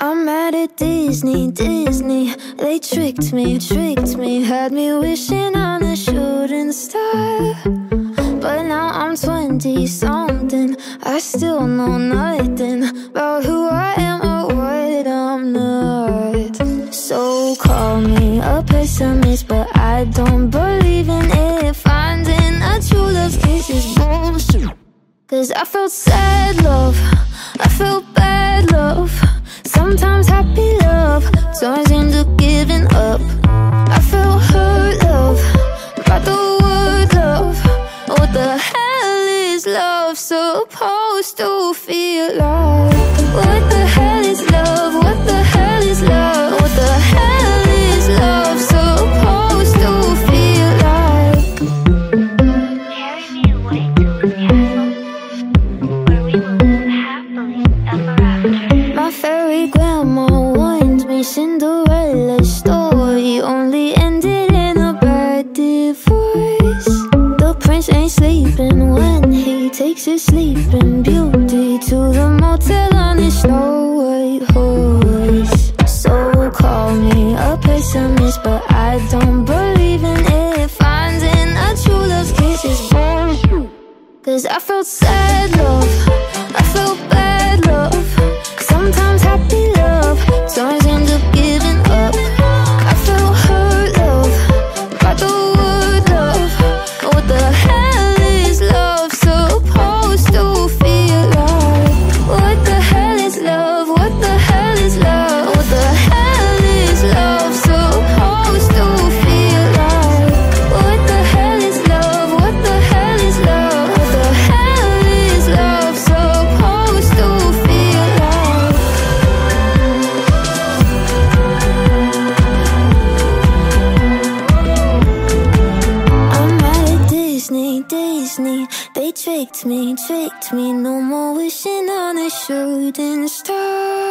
I'm mad at Disney, Disney. They tricked me, tricked me, had me wishing on a shooting star. But now I'm 20 something. I still know nothing about who I am or what I'm not. So call me a pessimist, but I don't believe in it. Finding a true love is bullshit. Cause I felt sad love, I felt bad love. Happy love turns giving up. I felt hurt love the word love. What the hell is love supposed to feel like? What the hell is love? What the hell is love? What the hell is love supposed to feel like? Carry me away to a castle where we will live happily ever after. My fairy grandma Cinderella's story only ended in a bad divorce. The prince ain't sleeping when he takes his sleeping beauty to the motel on his snow white horse. So call me a pessimist, but I don't believe in it. Finding a true love's kiss is bullshit. Cause I felt sad Disney. They tricked me, tricked me. No more wishing on a shooting star.